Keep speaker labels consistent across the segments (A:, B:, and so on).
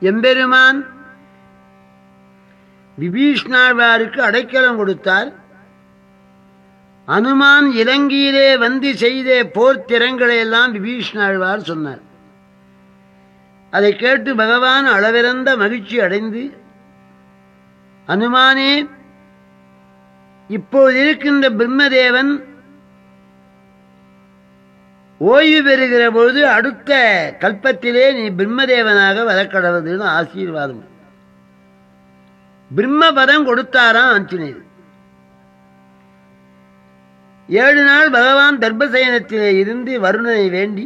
A: எம்பெருமான் விபீஷ்ணாழ்வாருக்கு அடைக்கலம் கொடுத்தார். அனுமான் இலங்கையிலே வந்து செய்த போர் திறங்களை எல்லாம் விபீஷ்ணாழ்வார் சொன்னார். அதை கேட்டு பகவான் அளவிறந்த மகிழ்ச்சி அடைந்து அனுமானே இப்போது இருக்கின்ற பிரம்மதேவன் ஓய்வு பெறுகிற பொழுது அடுத்த கல்பத்திலே நீ பிரம்மதேவனாக வரக்கடவுதுன்னு ஆசீர்வாதம். பிரம்மபதம் கொடுத்தாராம் ஆஞ்சநேயர் ஏழு நாள் பகவான் தர்பசயனத்திலே இருந்து வருணனை வேண்டி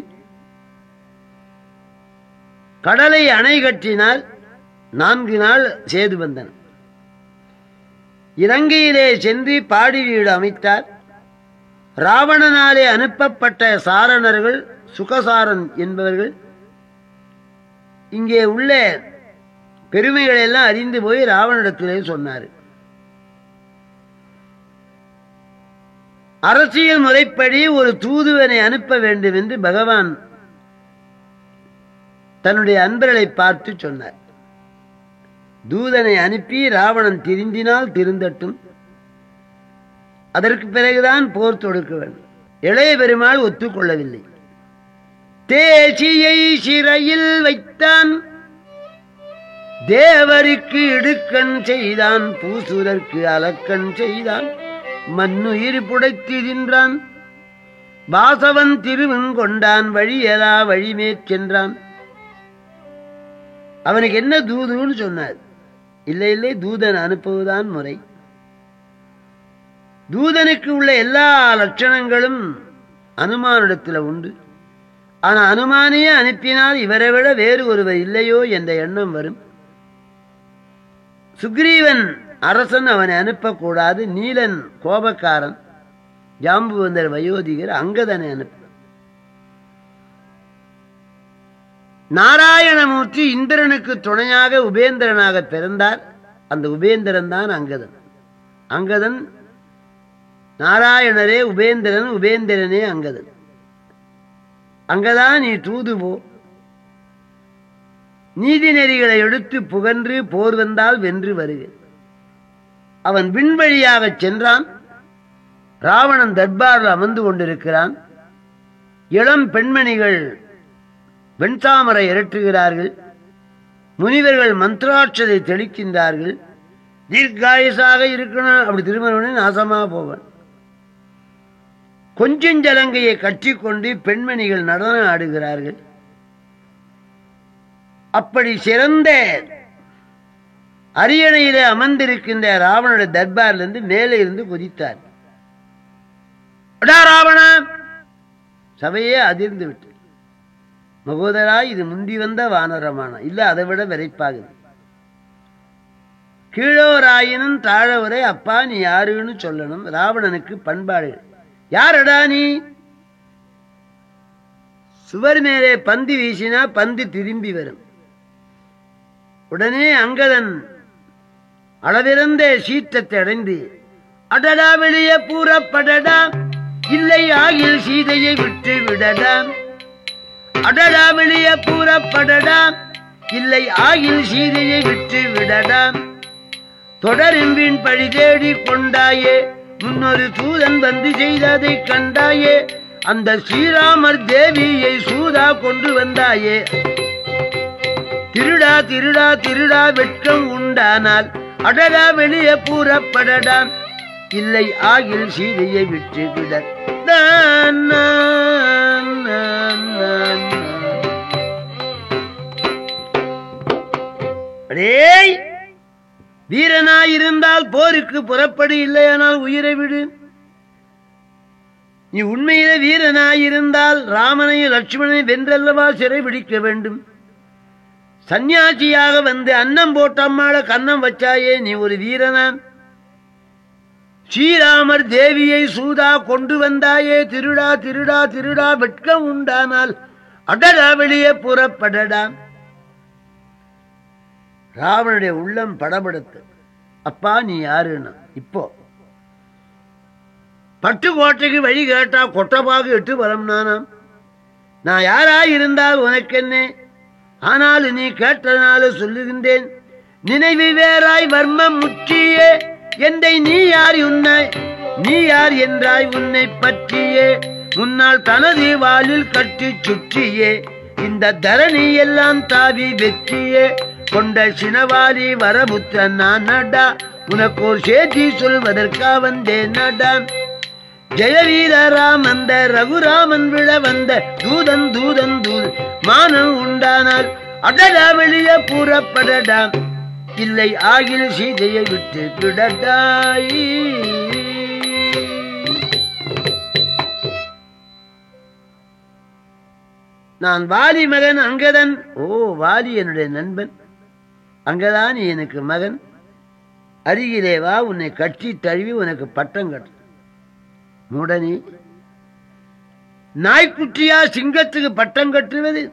A: கடலை அணை கட்டினால் நான்கு நாள் சேது வந்தன இலங்கையிலே சென்று பாடி வீடு அமைத்தார். ராவணனாலே அனுப்பப்பட்ட சாரணர்கள் சுகசாரன் என்பவர்கள் இங்கே உள்ள பெருமைகளை எல்லாம் அறிந்து போய் ராவணிடத்திலே சொன்னார். அரசியல் முறைப்படி ஒரு தூதுவனை அனுப்ப வேண்டும் என்று பகவான் தன்னுடைய அன்பர்களை பார்த்து சொன்னார். தூதனை அனுப்பி ராவணன் திருந்தினால் திருந்தட்டும். அதற்கு பிறகுதான் போர் தொடுக்க வேண்டும். இளைய பெருமாள் ஒத்துக்கொள்ளவில்லை. தேசியை சிறையில் வைத்தான். தேவருக்கு இடுக்கண் செய்தான். பூசுரர்க்கு அலக்கண் செய்தான். மண்ணுயிர் தின்றான். வாசவன் திருவன் கொண்டான். வழியலா வழிமேற் சென்றான். அவனுக்கு என்ன தூதுன்னு சொன்னார். இல்லை இல்லை தூதன் அனுப்புவதுதான் முறை. தூதனுக்கு உள்ள எல்லா லட்சணங்களும் அனுமானிடத்தில் உண்டு. ஆனால் அனுமானையே அனுப்பினால் இவரை விட வேறு ஒருவர் இல்லையோ என்ற எண்ணம் வரும். சுக்ரீவன் அரசன் அவனை அனுப்பக்கூடாது. நீலன் கோபக்காரன். ஜாம்புவந்தர் வயோதிகர் அங்கதனை அனுப்ப. நாராயணமூர்த்தி இந்திரனுக்கு துணையாக உபேந்திரனாக பிறந்தார். அந்த உபேந்திரன் தான் அங்கதன். அங்கதன் நாராயணரே உபேந்திரன் உபேந்திரனே அங்கதன் அங்கதான் நீ தூது போ. நீதி நெறிகளை எடுத்து புகன்று போர் வந்தால் வென்று வருக. அவன் விண்வழியாகச் சென்றான். ராவணன் தர்பாரில் அமர்ந்து கொண்டிருக்கிறான். இளம் பெண்மணிகள் வெண்தாமரை இரட்டுகிறார்கள் முனிவர்கள் மந்திராட்சதை தெளிக்கின்றார்கள். தீர்க்காயுசாக இருக்கணும். அப்படி திருமணம் நாசமாக போவன். கொஞ்சஞ்சலங்கையை கட்டிக்கொண்டு பெண்மணிகள் நடனம் ஆடுகிறார்கள். அப்படி சிறந்த அரியணையில அமர்ந்திருக்கின்ற ராவணனுடைய தர்பார்ல இருந்து மேலே இருந்து குதித்தார். அடா ராவணா! சபையே அதிர்ந்து விட்டு மகோதரா இது முந்தி வந்த வானரமான? இல்ல அதை விட விரைப்பாகுது. கீழோராயினும் தாழவரை அப்பா நீ யாருன்னு சொல்லணும். ராவணனுக்கு பண்பாடு யாரடா நீ? சுவர் மேலே பந்து வீசினா பந்து திரும்பி வரும். உடனே அங்கதன் அளவிறந்த சீற்றத்தை அடைந்து அடடா வெளியே பூரப்படடா இல்லை ஆகில் சீதையை விட்டு விடடா. அடடா வெளியே பூரப்படடா இல்லை ஆகில் சீதையை விட்டு விடடா. தொடரின்பின் பழி தேடி கொண்டாயே முன்னொரு சூதன் வந்து செய்ததை கண்டாயே அந்த ஸ்ரீராமர் தேவியை சூதா கொண்டு வந்தாயே. திருடா திருடா திருடா வெட்கம் உண்டானால் அடடா வெளியே பூரப்படடா இல்லை ஆகில் சீதையை விட்டு விட நான், நான், நான், நான், நான். அடேய் வீரனாயிருந்தால் போருக்கு புறப்படு இல்லையானால் உயிரை விடு. நீ உண்மையிலே வீரனாயிருந்தால் ராமனையும் லட்சுமணனை வென்றல்லவா சிறை பிடிக்க வேண்டும். சந்நியாசியாக வந்து அன்னம் போட்டம்மாள கன்னம் வச்சாயே நீ ஒரு வீரனா ஸ்ரீராமர் தேவியை சூதா கொண்டு வந்தாயே திருடா திருடா திருடா வெட்கம் உண்டானால் அடடா வெளியே புறப்படடா. ராவனுடைய உள்ளம் படபடுத்து. அப்பா நீ யாருன்னா? இப்போ. பட்டுக்கோட்டைக்கு வழி கேட்டா கொட்டப்பாக எட்டு வரம் நானாம். நான் யாரா இருந்தால் உனக்கு ஆனால் நீ கேட்டதனால சொல்லுகின்றேன் நினைவு வேறாய் வர்மம் முற்றியே. என்னை நீ யார் உன்னை? நீ யார் என்றாய் உன்னை பற்றியே. முன்னால் தனது வாளில் கட்டி சுற்றியே. இந்த தரணி எல்லாம் தாவி வெற்றியே. கொண்ட சினவாரி வரமுற்ற நான் நடா உனக்கோர் சேதி சொல்வதற்கா வந்தேன் நடா ஜெயவீர ராமந்த ரகுராமன் விழ வந்த தூதன் தூதன் தூதன் மானம் உண்டானால் அடடா வெளிய கூறப்படடா. இல்லை ஆகில் சீதையை விட்டு விடடாய். நான் வாலி மகன் அங்கதன். ஓ வாலி என்னுடைய நண்பன். அங்கதான் நீ எனக்கு மகன். அருகிலே வா உன்னை கட்டி தழுவி உனக்கு பட்டம் கட்டு உடனே நாய்க்குட்டியா சிங்கத்துக்கு பட்டம் கட்டுவது?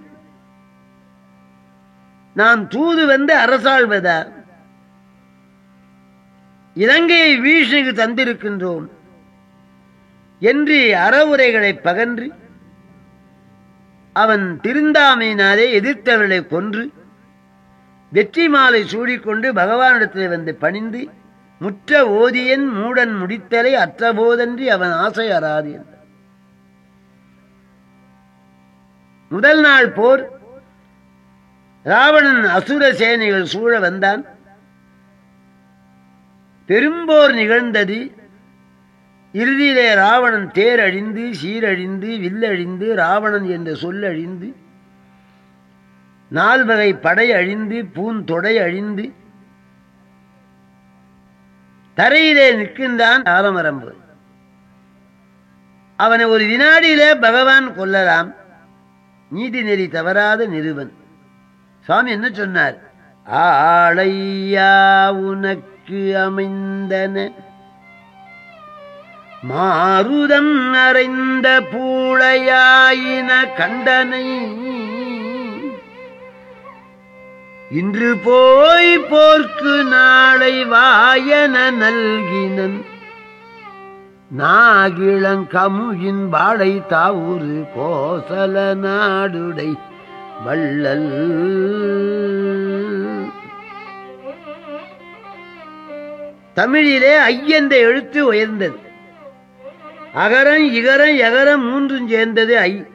A: நான் தூது வந்து அரசாழ்வதா இலங்கையை வீஷனுக்கு தந்திருக்கின்றோம். என்று அறவுரைகளை பகன்று அவன் திருந்தாமையினாலே எதிர்த்தவர்களை கொன்று வெற்றி மாலை சூடிக்கொண்டு பகவானிடத்தில் வந்து பணிந்து முற்ற ஓதியன் மூடன் முடித்தலை அற்றபோதன்றி அவன் ஆசை அறாது முதல் நாள் போர் ராவணன் அசுர சேனைகள் சூழ வந்தான். பெரும்போர் நிகழ்ந்தது இறுதியிலே ராவணன் தேர் அழிந்து சீரழிந்து வில்லழிந்து ராவணன் என்ற சொல்லழிந்து நால்வகை படை அழிந்து பூந்தொடை அழிந்து தரையிலே நிற்கின்றான் ஆலமரம்பு. அவனை ஒரு வினாடியிலே பகவான் கொல்லலாம். நீதி நெறி தவறாத நிறுவன் சுவாமி என்ன சொன்னார்? ஆளையா உனக்கு அமைந்தன. மாருதம் அறைந்த பூளையாயின கண்டனை இன்று போய் போர்க்கு நாளை வாயன நல்கினன். நாகிழங்கமுயின் வாழை தாவூரு கோசல நாடுடை வள்ளல். தமிழிலே ஐயந்த எழுத்து உயர்ந்தது. அகரம் இகரம் எகரம் மூன்றும் சேர்ந்தது ஐ.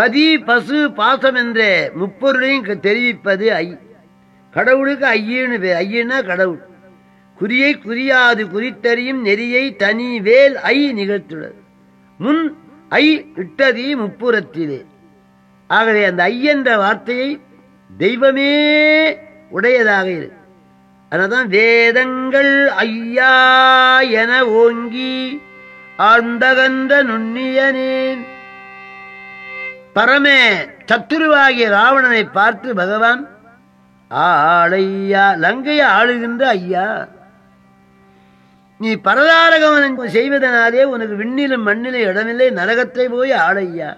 A: பதி பசு பாசம் என்ற முப்பொருளையும் தெரிவிப்பது ஐ. கடவுளுக்கு ஐயனு பேர் கடவுள். குறியை குறியாது குறித்தறியும் நெறியை தனி வேல் ஐ நிகழ்த்துள்ளது முன் ஐ இட்டதி முப்புறத்திலே. ஆகவே அந்த ஐ என்ற வார்த்தையை தெய்வமே உடையதாக இரு அதனால்தான் வேதங்கள் ஐயா என ஓங்கி ஆழ்ந்தகன்ற நுண்ணியனேன். பரமே சத்துருவாகிய ராவணனை பார்த்து பகவான் ஆளையா லங்கையை ஆளுகின்ற ஐயா நீ பரதாரகவனம் செய்வதனாலே உனக்கு விண்ணிலும் மண்ணிலும் இடமில்லை நரகத்தை போய் ஆளையா.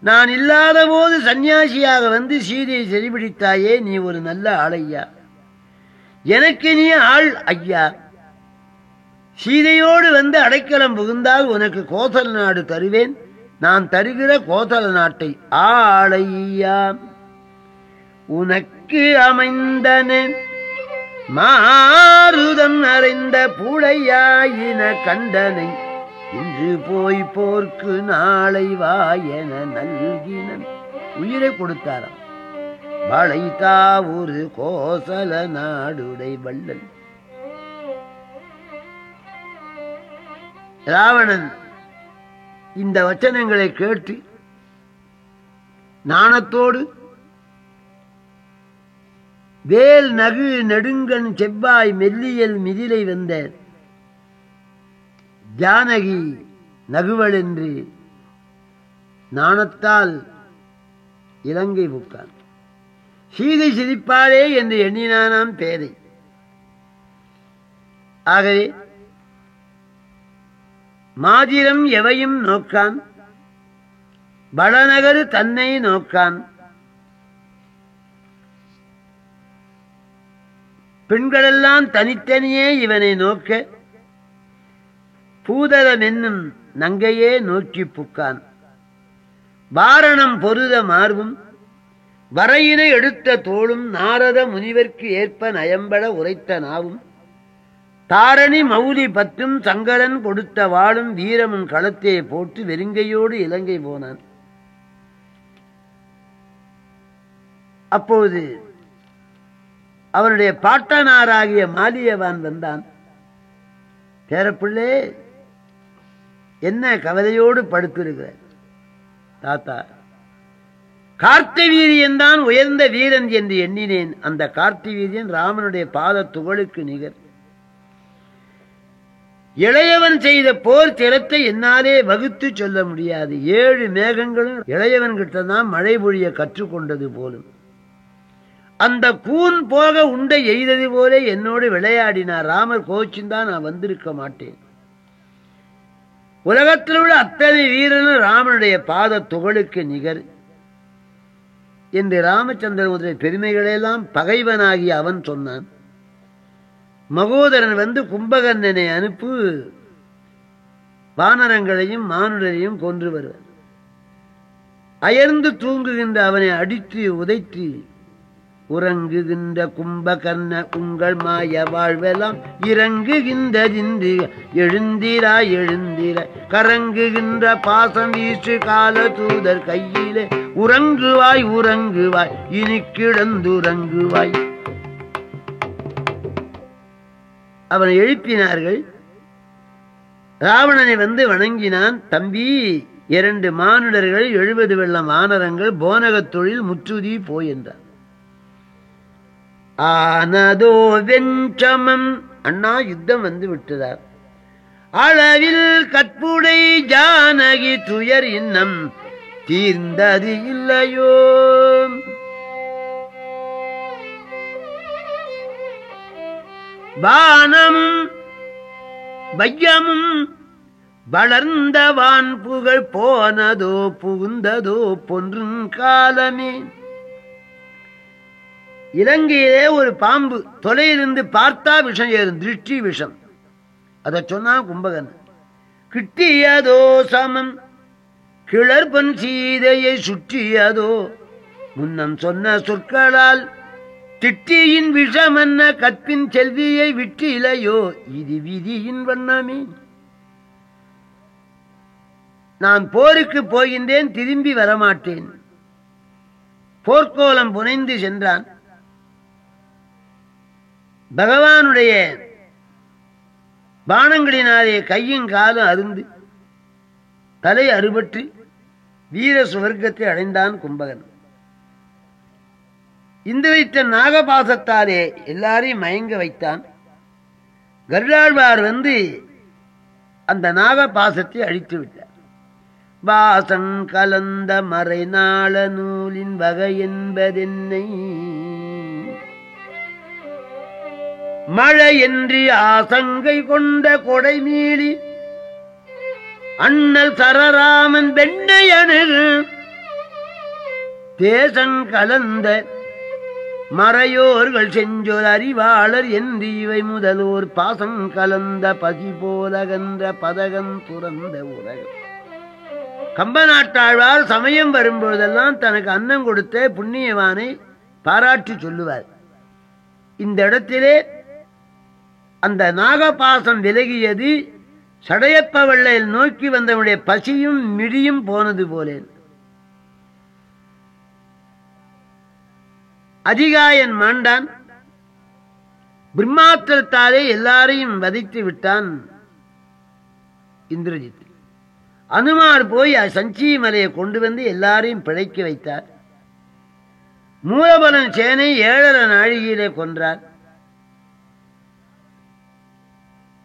A: நான் இல்லாத போது சன்னியாசியாக வந்து சீதையை செறிபிடித்தாயே நீ ஒரு நல்ல ஆளையா. எனக்கு நீ ஆள் ஐயா. சீதையோடு வந்து அடைக்கலம் புகுந்தால் உனக்கு கோசல் நாடு தருவேன். நான் தருகிற கோசல நாட்டை ஆளையா. உனக்கு அமைந்தன மாறுதம் அறைந்த பூழையாயின கண்டனை. இன்று போய் போர்க்கு நாளை வாயன நல்கினன் உயிரை கொடுத்தாராம். வளைத்தா ஒரு கோசல நாடுடை வள்ளல். ராவணன் இந்த வச்சனங்களை கேட்டு நாணத்தோடு வேல் நகு நெடுங்கன் செவ்வாய் மெல்லியல் மிதிலை வந்த ஜானகி நகுவள் என்று நாணத்தால் இலங்கை புக்கான் சீதை சிரிப்பாளே என்று எண்ணினானாம் பேதை. ஆகவே மாதிரம் எவையும் நோக்கான். வடநகரு தன்னை நோக்கான். பெண்களெல்லாம் தனித்தனியே இவனை நோக்க பூதலம் என்னும் நங்கையே நோக்கி புக்கான். வாரணம் பொருத மார்பும் வரையினை எடுத்த தோளும் நாரத முனிவர்க்கு ஏற்ப நயம்பட உரைத்த நாவும் தாரணி மௌலி பத்தும் சங்கரன் கொடுத்த வாழும் வீரமும் களத்தையே போட்டு வெறுங்கையோடு இலங்கை போனான். அப்போது அவனுடைய பாட்டனாராகிய மாலியவான் வந்தான். பேரப்பிள்ளே என்ன கவலையோடு படுத்திருக்கிற? தாத்தா கார்த்தி வீரியன் தான் உயர்ந்த வீரன் என்று எண்ணினேன். அந்த கார்த்தி வீரியன் ராமனுடைய பாத துகளுக்கு நிகர். இளையவன் செய்த போர் திறத்தை என்னாலே வகுத்து சொல்ல முடியாது. ஏழு மேகங்களும் இளையவன் கிட்ட தான் மழை பொழிய கற்றுக்கொண்டது போலும். அந்த கூன் போக உண்டை எய்தது போலே என்னோடு விளையாடினார். ராமர் கோச்சிந்தான் நான் வந்திருக்க மாட்டேன். உலகத்தில் உள்ள அத்தனை வீரனும் ராமனுடைய பாத துகளுக்கு நிகர். என்று ராமச்சந்திரனுடைய பெருமைகளெல்லாம் பகைவனாகி அவன் சொன்னான். மகோதரன் வந்து கும்பகர்ணனை அனுப்பு வானரங்களையும் மானுடரையும் கொன்று வருவார். அயர்ந்து தூங்குகின்ற அவனை அடித்து உதைத்து உறங்குகின்ற கும்பகர்ண உங்கள் மாய வாழ்வெல்லாம் இறங்குகின்றதின்று எழுந்திராய் எழுந்திராய் கரங்குகின்ற பாசம் வீச்சு கால தூதர் கையிலே உறங்குவாய் உறங்குவாய் இனி கிடந்துறங்குவாய் அவனை எழுப்பினார்கள். ராவணனை வந்து வணங்கினான். தம்பி இரண்டு மானுடர்கள் எழுபது வெள்ளம் வானரங்கள் போனகத் தொழில் முற்றுதி போய் என்றார் ஆனதோ வெஞ்சமம் அண்ணா யுத்தம் வந்து விட்டதார் அளவில் கற்புடை ஜானகி துயர் இன்னம். தீர்ந்தது இல்லையோ வானமும் வையமும் வளர்ந்தவான் புகழ் போனதோ புகுந்ததோ பொன்றும் காலமே. இலங்கையிலே ஒரு பாம்பு தொலையிலிருந்து பார்த்தா விஷம் ஏறும் திருஷ்டி விஷம். அதை சொன்னான் கும்பகன் கிட்டியதோ சமம் கிளர்பன் சீதையை சுற்றியதோ. முன்னம் சொன்ன சொற்களால் திட்டியின் விஷமன்ன கற்பின் செல்வியை விட்டு இலையோ இது விதியின் வண்ணமே. நான் போருக்கு போகின்றேன் திரும்பி வரமாட்டேன். போர்க்கோலம் புனைந்து சென்றான். பகவானுடைய பானங்களினாலே கையும் காலும் அருந்து தலை அறுபட்டு வீர சுவர்க்கத்தை அடைந்தான் கும்பகன். இந்த வைத்த நாகபாசத்தாலே எல்லாரையும் மயங்க வைத்தான். கருடாழ்வார் வந்து அந்த நாகபாசத்தை அழித்து விட்டார். வாசம் கலந்த மறைநாள நூலின் வகை என்பதென்னை. மழையின்றி ஆசங்கை கொண்ட கொடை மீளி அண்ணல் சரராமன் வெண்ணையனு தேசன் கலந்த மறையோர்கள் செஞ்சொல் அறிவாளர் என்று இவை முதலோர் பாசம் கலந்த பசி போலகன்ற பதகம் துறந்த உலகம். கம்ப நாட்டாழ்வார் சமயம் வரும்பொழுதெல்லாம் தனக்கு அன்னம் கொடுத்த புண்ணியவானை பாராட்டி சொல்லுவார். இந்த இடத்திலே அந்த நாகபாசம் விலகியது சடையப்ப வெள்ளையில் நோக்கி வந்தவனுடைய பசியும் மிடியும் போனது போலே அதிகாயன் மாண்டான். பிரம்மாத்திரத்தாலே எல்லாரையும் வதைத்து விட்டான் இந்திரஜித். அனுமார் போய் சஞ்சீ மலையை கொண்டு வந்து எல்லாரையும் பிழைக்க வைத்தார். மூலபலன் சேனை ஏழரை நாழிகையிலே கொன்றார்.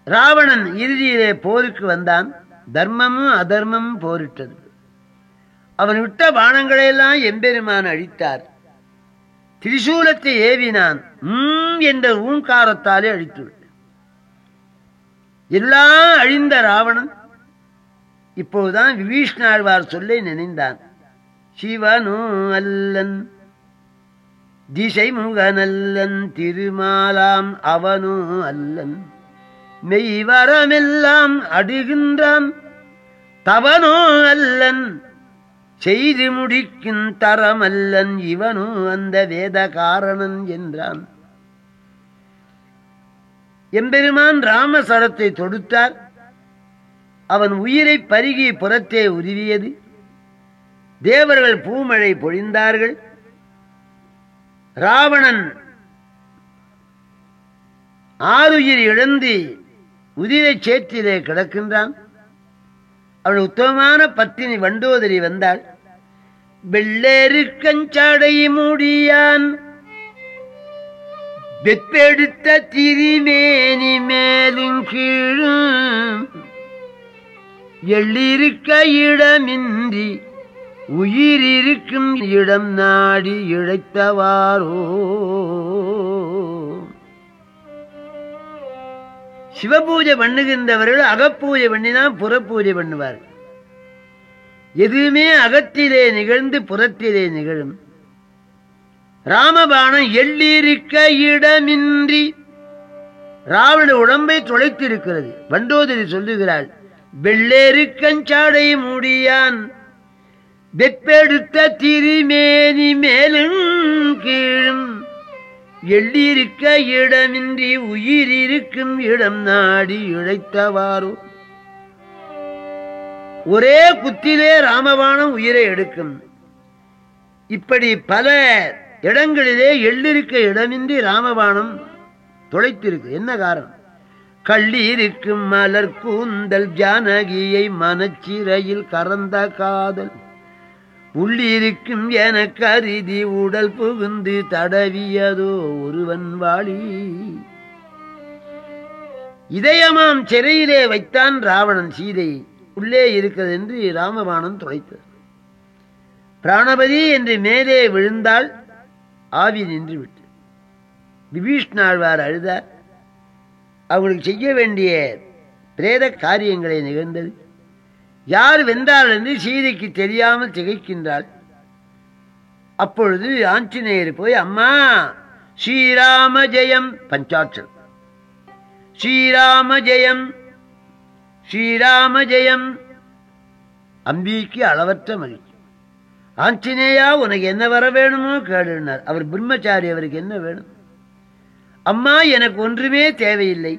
A: ராவணன் இறுதியிலே போருக்கு வந்தான். தர்மமும் அதர்மமும் போரிட்டது. அவன் விட்ட பானங்களையெல்லாம் எம்பெருமான் அழித்தார். திரிசூலத்தை ஏவினான். உம் என்ற ஊங்காரத்தாலே அழித்து எல்லாம் அழிந்த ராவணன் இப்போதுதான் விபீஷ்ணாழ்வார் சொல்லை நினைந்தான். சிவனோ அல்லன் திசை முகனல்லன் திருமாலாம் அவனோ அல்லன். மெய்வரமெல்லாம் அடுகின்றான் தவனோ அல்லன். செய்து முடிக்கும் தரமல்லன் இவனும் அந்த வேத காரணன் என்றான். எம்பெருமான் ராமசரத்தை தொடுத்தார். அவன் உயிரை பருகி புறத்தே உருவியது. தேவர்கள் பூமழை பொழிந்தார்கள். ராவணன் ஆறுயிர் இழந்து உதிரைச் சேற்றிலே கிடக்கின்றான். அவள் உத்தமமான பத்தினி வண்டோதரி வந்தாள். வெள்ளேறு கஞ்சடை முடியான். வெப்பெடுத்த திரிமேனி மேலும் கீழும். எள்ளிருக்க இடமின்றி உயிரிருக்கும் இடம் நாடி இழைத்தவாரோ சிவபூஜை பண்ணுகின்றவர்கள் அகப்பூஜை பண்ணிதான் புறப்பூஜை பண்ணுவார்கள். எதுவுமே அகத்திலே நிகழ்ந்து புறத்திலே நிகழும். ராமபாணம் எள்ளிருக்க இடமின்றி ராவண உடம்பை தொலைத்திருக்கிறது. வண்டோதரி சொல்லுகிறாள் வெள்ளேருக்கஞ்சாடை மூடியான் வெப்பெடுத்த திரிமேனி மேலும் கீழும். எள்ளிருக்க இடமின்றி உயிர் இருக்கும் இடம் நாடி இழைத்தவாரோ ஒரே குத்திலே ராமபானம் உயிரை எடுக்கும். இப்படி பல இடங்களிலே எள்ளிருக்க இடமின்றி ராமபாணம் தொலைத்திருக்கு. என்ன காரணம்? கள்ளீருக்கும் மலர் கூந்தல் ஜானகியை மனச்சிறையில் கறந்த காதல். உள்ளிருக்கும் என கருதி உடல் புகுந்து தடவியதோ ஒருவன் வாழி இதயமாம் சிறையிலே வைத்தான் ராவணன் சீதையை உள்ளே இருக்கிறது என்று ராமபாணம் துளைத்தது பிராணபதி என்று மேலே விழுந்தால் ஆவி நின்று விட்டு விபீஷ்ணாழ்வார் அழுதார். அவர்களுக்கு செய்ய வேண்டிய பிரேத காரியங்களை நிகழ்ந்தது. யார் வென்றாள் என்று சீதைக்கு தெரியாமல் திகைக்கின்றாள். அப்பொழுது ஆஞ்சநேயர் போய் அம்மா ஸ்ரீராம ஜெயம் பஞ்சாட்சம் ஸ்ரீராம ஜெயம் ஸ்ரீராம ஜெயம் அம்பிக்கு அளவற்ற மகிழ்ச்சி ஆஞ்சநேயா உனக்கு என்ன வர வேணுமோ கேடுனார் அவர் பிரம்மச்சாரி அவருக்கு என்ன வேணும்? அம்மா எனக்கு ஒன்றுமே தேவையில்லை.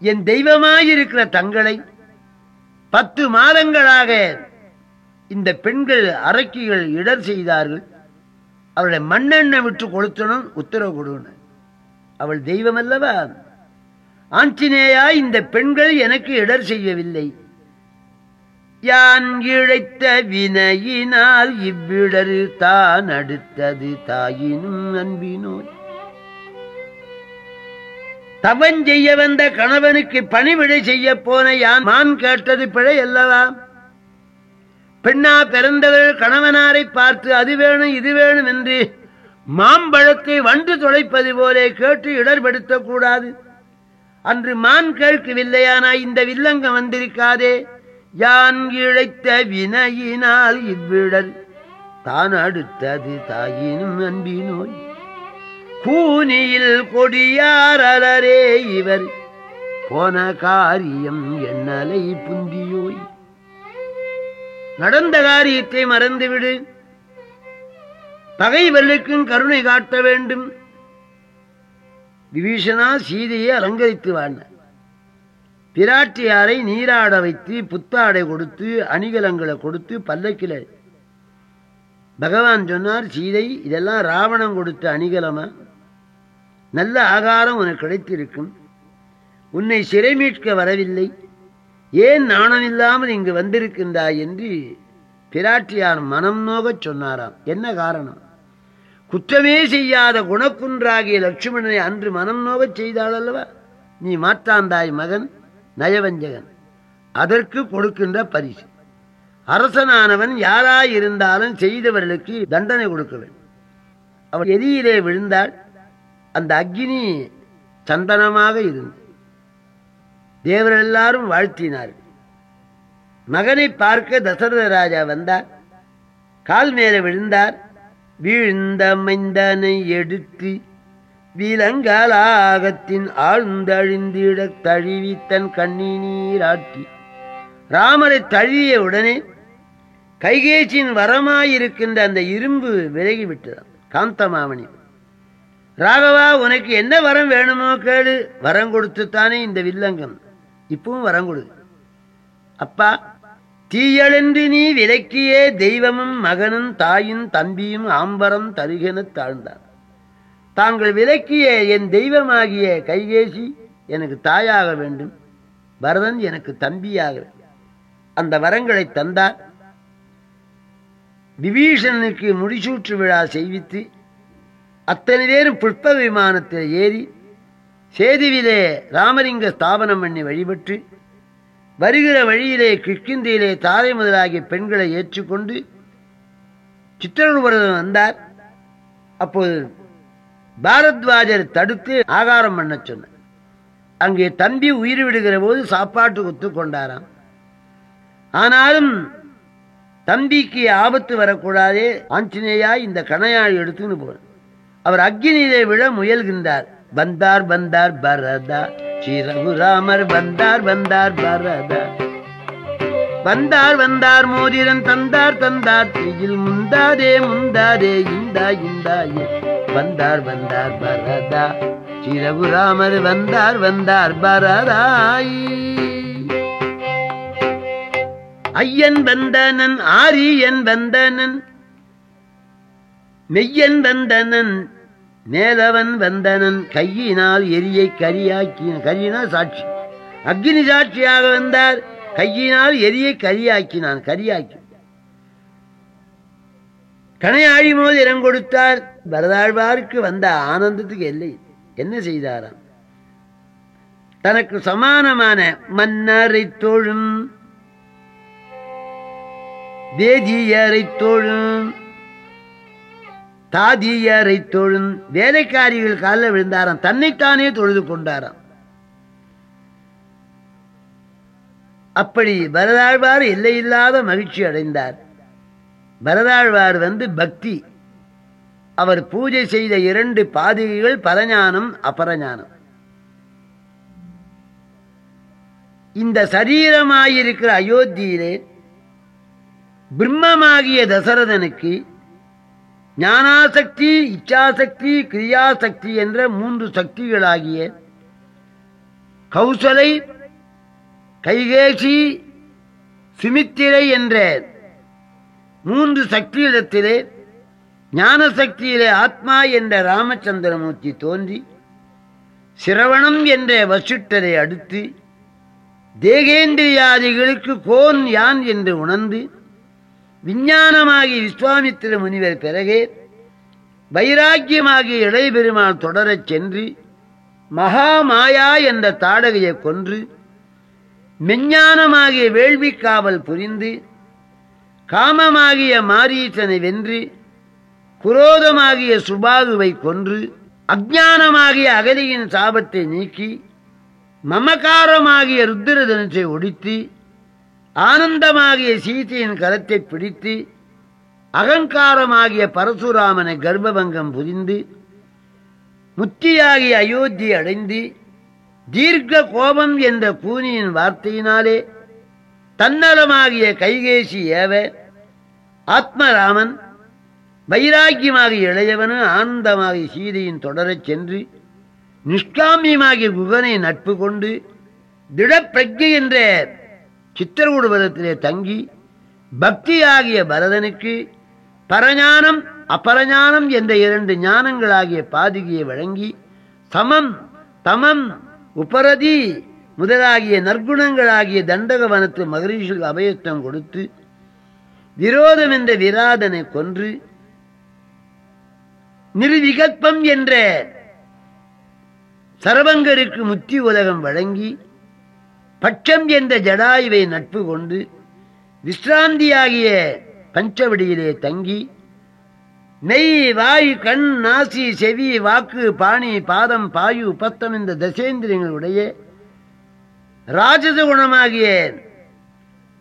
A: என் தெய்வமாயிருக்கிற தங்களை பத்து மாதங்களாக இந்த பெண்கள் அரக்கிகள் இடர் செய்தார்கள். அவளை மண்ணெண்ணை விட்டு கொளுத்தணும் உத்தரவு கொடுன்னு. அவள் தெய்வம் அல்லவா? ஆஞ்சநேயா இந்த பெண்கள் எனக்கு இடர் செய்யவில்லை. யான் இழைத்த வினையினால் இவ்விடரு தான் அடுத்தது தாயினும் அன்பினோய் தவன் செய்ய வந்த கணவனுக்கு பணிவிடை செய்ய போன யான் மான் கேட்டது பிழை அல்லவா? பெண்ணா பிறந்தவர்கள் கணவனாரை பார்த்து அது வேணும் இது வேணும் என்று மாம்பழத்தை வண்டு தொலைப்பது போலே கேட்டு இடர்படுத்தக்கூடாது அன்று மான் கேட்கவில்லையானா இந்த வில்லங்கம் வந்திருக்காதே? யான் இழைத்த வினையினால் இவ்விடல் தான் அடுத்தது தாயினும் அன்பினோய் கூனியில் கொடியாரலரே இவர் போன காரியம் எண்ணலை புந்தியோய். நடந்த காரியத்தை மறந்துவிடு. பகைவர்களுக்கும் கருணை காட்ட வேண்டும். விபீஷனா சீதையை அலங்கரித்து வாழ்ந்தார். பிராட்டியாரை நீராட வைத்து புத்தாடை கொடுத்து அணிகலங்களை கொடுத்து பல்லக்கில. பகவான் சொன்னார் சீதை இதெல்லாம் ராவணம் கொடுத்த அணிகலமா? நல்ல ஆகாரம் உனக்கு கிடைத்திருக்கும். உன்னை சிறை மீட்க வரவில்லை. ஏன் நாணமில்லாமல் இங்கு வந்திருக்கின்றாய்? என்று பிராட்டியார் மனம் நோகச் சொன்னாராம். என்ன காரணம்? குற்றமே செய்யாத குணக்குன்றாகிய லட்சுமணனை அன்று மனம் நோகச் செய்தாள் அல்லவா நீ மாற்றாந்தாய் மகன் நயவஞ்சகன். அதற்கு கொடுக்கின்ற பரிசு. அரசனானவன் யாராயிருந்தாலும் செய்தவர்களுக்கு தண்டனை கொடுக்க வேண்டும். அவள் எதியிலே விழுந்தாள் அந்த அக்னி சந்தனமாக இருந்தது தேவர் எல்லாரும் வாழ்த்தினார் மகனை பார்க்க தசரத ராஜா வந்தார். கால் மேலே விழுந்தார். வீழ்ந்தமைந்தனை எடுத்து விலங்கலாகத்தின் ஆழ்ந்தழிந்திட தழுவி தன் கண்ணி நீராட்டி ராமரை தழுவிய உடனே கைகேச்சின் வரமாயிருக்கின்ற அந்த இரும்பு விலகிவிட்டதாம் காந்தமாமணி ராகவா உனக்கு என்ன வரம் வேணுமோ கேடு வரம் கொடுத்துத்தானே இந்த வில்லங்கம். இப்பவும் வரம் கொடு. அப்பா தீயழென்று நீ விலக்கியே தெய்வமும் மகனும் தாயும் தம்பியும் ஆம்பரம் தருகெனத் தாழ்ந்தார் தாங்கள் விலக்கிய என் தெய்வமாகிய கைகேசி எனக்கு தாயாக வேண்டும். பரதன் எனக்கு தம்பியாக அந்த வரங்களை தந்தார். விபீஷணனுக்கு முடிசூற்று விழா செய்வித்து அத்தனை பேரும் புஷ்ப விமானத்தில் ஏறி சேதுவிலே ராமலிங்க ஸ்தாபனம் பண்ணி வழிபட்டு வருகிற வழியிலே கிஷ்கிந்தியிலே தாரை முதலாகிய பெண்களை ஏற்றுக்கொண்டு சித்திரகுபுரம் வந்தார். அப்போது பாரத்வாஜர் தடுத்து ஆகாரம் பண்ண சொன்னார். அங்கே தம்பி உயிர் விடுகிற போது சாப்பாட்டு ஒத்துக்கொண்டாராம் ஆனாலும் தம்பிக்கு ஆபத்து வரக்கூடாதே ஆஞ்சநேயா இந்த கணையாழி எடுத்துன்னு போன அவர் அக்னியிலே விழ முயல்கின்றார். வந்தார் வந்தார் பரதா. ஸ்ரீ ரகுராமர் வந்தார் வந்தார் பரதா. வந்தார் வந்தார் மோதிரன் தந்தார் தந்தார் திரியில் முந்தாதே முந்தாதே இந்தா இந்தாயே. வந்தார் வந்தார் பரதா. ஸ்ரீ ரகுராமர் வந்தார் வந்தார் பரதாய். ஐயன் வந்தனன் ஆரியன் வந்தனன். மெய்யன் வந்தனன் மேலவன் வந்தனன் கையினால் எரியை கரியாக்கி கரியினால் சாட்சி. அக்னி சாட்சியாக வந்தார் கையினால் எரியை கரியாக்கினான் கரியாக்கி. கணையாழி மோதிரம் கொடுத்தார் பரதாழ்வாருக்கு வந்த ஆனந்தத்துக்கு எல்லை. என்ன செய்தாராம்? தனக்கு சமானமான மன்னரை தோழும் வேதியரை தோழும் தாதியரை தொழும் வேலைக்காரிகள் காலில் விழுந்தாராம் தன்னைத்தானே தொழுது கொண்டாராம். அப்படி பரதாழ்வார் எல்லையில்லாத மகிழ்ச்சி அடைந்தார். பரதாழ்வார் வந்து பக்தி அவர் பூஜை செய்த இரண்டு பாதிகைகள் பரஞானம் அபரஞானம். இந்த சரீரமாயிருக்கிற அயோத்தியிலே பிரம்மமாகிய தசரதனுக்கு ஞானாசக்தி இச்சாசக்தி கிரியாசக்தி என்ற மூன்று சக்திகளாகிய கௌசலை கைகேசி சுமித்திரை என்ற மூன்று சக்தியிடத்திலே ஞான சக்தியிலே ஆத்மா என்ற ராமச்சந்திரமூர்த்தி தோன்றி சிரவணம் என்ற வசுட்டரை அடுத்து தேகேந்திரியாதிகளுக்கு கோன் யான் என்று உணர்ந்து விஞ்ஞானமாகி விஸ்வாமித்திர முனிவர் பிறகே வைராக்கியமாகிய இளைபெருமாள் தொடரச் சென்று மகாமாயா என்ற தாடகையை கொன்று மெஞ்ஞானமாகிய வேள்வி காவல் புரிந்து காமமாகிய மாரீசனை வென்று குரோதமாகிய சுபாகுவை கொன்று அஜானமாகிய அகலியின் சாபத்தை நீக்கி மமகாரமாகிய ருத்திரதனுசை ஒடித்து ஆனந்தமாகிய சீதையின் கரத்தை பிடித்து அகங்காரமாகிய பரசுராமனை கர்ப்பபங்கம் புரிந்து முத்தியாகிய அயோத்தி அடைந்து தீர்க்க கோபம் என்ற பூனியின் வார்த்தையினாலே தன்னலமாகிய கைகேசி ஏவ ஆத்மராமன் வைராக்கியமாகிய இளையவனு ஆனந்தமாகிய சீதையின் தொடரச் சென்று நிஷ்காமியமாகிய குகனை நட்பு கொண்டு திடப்பிரஜை என்ற சித்திரகூடுபதத்திலே தங்கி பக்தியாகிய பரதனுக்கு பரஞானம் அபரஞானம் என்ற இரண்டு ஞானங்களாகிய பாதிகையை வழங்கி சமம் தமம் உபரதி முதலாகிய நற்குணங்களாகிய தண்டகவனத்து மகரிஷிக்கு அபயத்தம் கொடுத்து விரோதம் என்ற விராதனை கொன்று நிர்விகல்பம் என்ற சரவங்கருக்கு முத்தி உலகம் வழங்கி பட்சம் என்ற ஜடாயுவை நட்பு கொண்டு விஸ்ராந்தியாகிய பஞ்சவடியிலே தங்கி நெய் வாய் கண் நாசி செவி வாக்கு பாணி பாதம் பாயு உபத்தம் இந்த தசேந்திரியங்களுடைய ராஜத குணமாகிய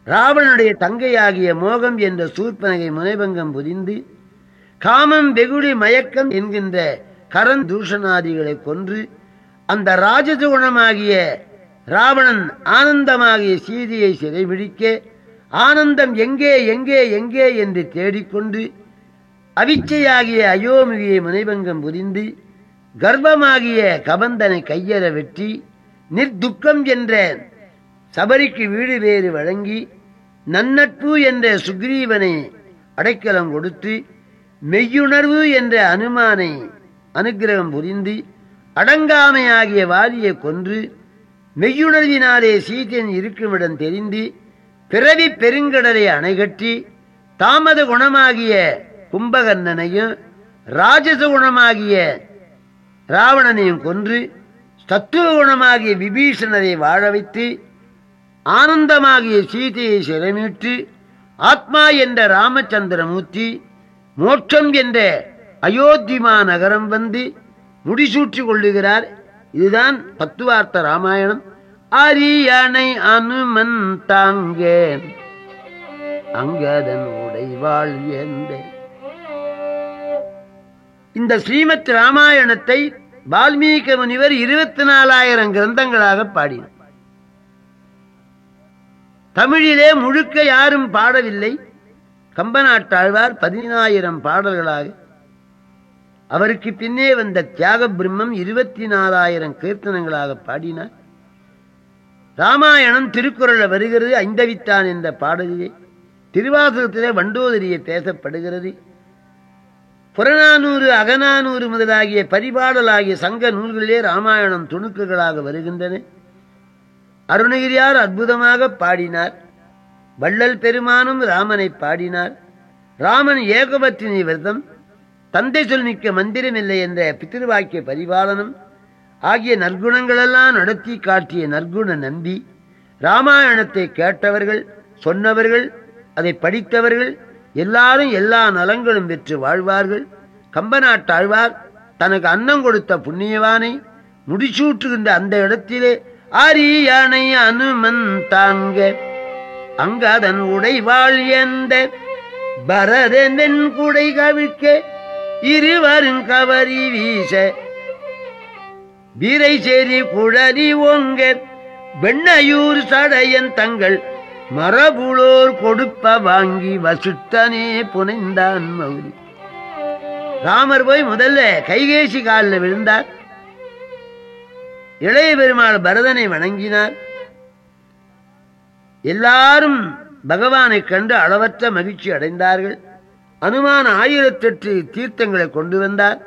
A: ராவணனுடைய தங்கையாகிய மோகம் என்ற சூர்பனகை முனைபங்கம் புரிந்து காமம் வெகுளி மயக்கம் என்கின்ற கரன் தூஷணாதிகளை கொன்று அந்த ராஜத குணமாகிய ராவணன் ஆனந்தமாகிய சீதையை சிறைபிடிக்க ஆனந்தம் எங்கே எங்கே எங்கே? என்று தேடிக்கொண்டு அவிச்சையாகிய அயோமிகியை முனைபங்கம் புரிந்து கர்ப்பமாகிய கபந்தனை கையற வெற்றி நிர்துக்கம் என்ற சபரிக்கு வீடு வேறு வழங்கி நன்னட்பு என்ற சுக்ரீவனை அடைக்கலம் கொடுத்து மெய்யுணர்வு என்ற அனுமானை அனுக்கிரகம் புரிந்து அடங்காமையாகிய வாரியை கொன்று மெய்யுணர்வினாலே சீதையன் இருக்குமிடம் தெரிந்து பிறவி பெருங்கடலை அணைகட்டி தாமத குணமாகிய கும்பகர்ணனையும் ராஜச குணமாகிய ராவணனையும் கொன்று தத்துவ குணமாகிய விபீஷணரை வாழ வைத்து ஆனந்தமாகிய சீதையை சிறமிட்டு ஆத்மா என்ற ராமச்சந்திரமூர்த்தி மோட்சம் என்ற அயோத்திமா நகரம் வந்து முடிசூற்றி கொள்ளுகிறார். இதுதான் தத்துவார்த்த ராமாயணம். அரியணை அனுமன் தாங்கேன் அங்கதன் உடைவாள் எந்த இந்த ஸ்ரீமத் ராமாயணத்தை வால்மீகி முனிவர் இருபத்தி நாலாயிரம் கிரந்தங்களாக பாடினார். தமிழிலே முழுக்க யாரும் பாடவில்லை. கம்பநாட்டாழ்வார் பதினாயிரம் பாடல்களாக அவருக்கு பின்னே வந்த தியாக பிரம்மம் இருபத்தி நாலாயிரம் கீர்த்தனங்களாக பாடினார் ராமாயணம் திருக்குறள் வருகிறது ஐந்தவித்தான் என்ற பாடலிலே. திருவாசகத்திலே வண்டோதரியை பேசப்படுகிறது. புறநானூறு அகநானூறு முதலாகிய பரிபாடலாகிய சங்க நூல்களிலே ராமாயணம் துணுக்குகளாக வருகின்றன. அருணகிரியார் அற்புதமாக பாடினார். வள்ளல் பெருமானும் ராமனை பாடினார். ராமன் ஏகபத்தினி விரதம் தந்தை சொல் மிக்க மந்திரமில்லை என்ற பித்திருவாக்கிய பரிபாலனம் ஆகிய நற்குணங்களெல்லாம் நடத்தி காட்டிய நற்குண நம்பி ராமாயணத்தை கேட்டவர்கள் சொன்னவர்கள் அதை படித்தவர்கள் எல்லாரும் எல்லா நலங்களும் பெற்று வாழ்வார்கள். கம்பநாட்டாழ்வார் தனக்கு அன்னம் கொடுத்த புண்ணியவானை முடிசூட்டுகின்ற அந்த இடத்திலே அரியணை அனுமன் தாங்க அங்கதன் உடைவாள் எந்த பரதன் குடை கவிழ்க்க இருவரும் கவரி வீச. வீரை சேரி குழலி ஓங்க. வெண்ணையூர் சடையன் தங்கள் மரபுளோர் கொடுப்ப வாங்கி வசுத்தனே புனைந்தான் மௌரி ராமர் போய் முதல்ல கைகேசி காலில் விழுந்தார். இளைய பெருமாள் பரதனை வணங்கினார். எல்லாரும் பகவானை கண்டு அளவற்ற மகிழ்ச்சி அடைந்தார்கள். அனுமான ஆயிரத்தெட்டு தீர்த்தங்களை கொண்டு வந்தார்.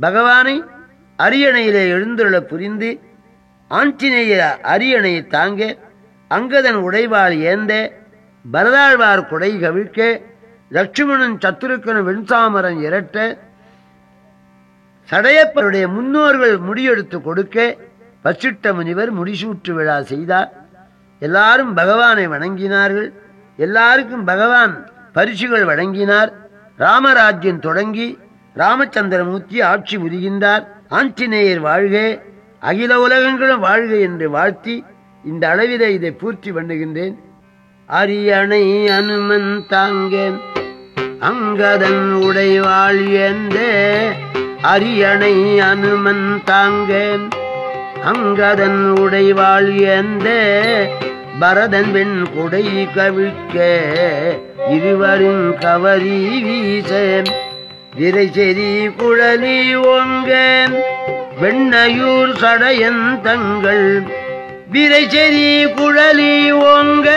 A: பகவானை அரியணையிலே எழுந்துள்ள புரிந்து ஆஞ்சநேயர் அரியணையை தாங்க அங்கதன் உடைவாள் ஏந்த பரதாழ்வார் குடை கவிழ்க்க லட்சுமணன் சத்துருக்கன் வெண்சாமரன் இரட்ட சடையப்பருடைய முன்னோர்கள் முடியெடுத்து கொடுக்க பசிட்ட முனிவர் முடிசூற்று விழா செய்தார் எல்லாரும் பகவானை வணங்கினார்கள். எல்லாருக்கும் பகவான் பரிசுகள் வழங்கினார். ராமராஜ்யம் தொடங்கி ராமச்சந்திரமூர்த்தி ஆட்சி புரிகின்றார் ஆஞ்சநேயர் வாழ்க அகில உலகங்களும் வாழ்க என்று வாழ்த்தி இந்த அளவிலே இதை பூர்த்தி பண்ணுகின்றேன். அரியணை அனுமன் தாங்க அங்கதன் உடைவாள் எந்த? அரியணை அனுமன் தாங்க அங்கதன் உடைவாள் எந்த? பரதன் வெண் கொடை கவிழ்க்க இருவரின் கவரி வீச. விரை செறி குழலி ஓங்க வெண்ணையூர் சடையன் தங்கள். விரை செறி குழலி ஓங்க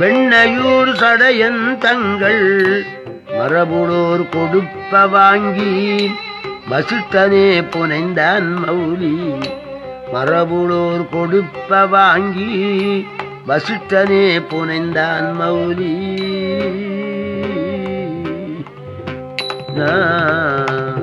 A: வெண்ணையூர் சடையன் தங்கள். மரபுளோர் கொடுப்ப வாங்கி வசித்தனே புனைந்தான் மௌலி. மரபுளோர் கொடுப்ப வாங்கி வசிட்டனே புனைந்தான் மௌலி. நான்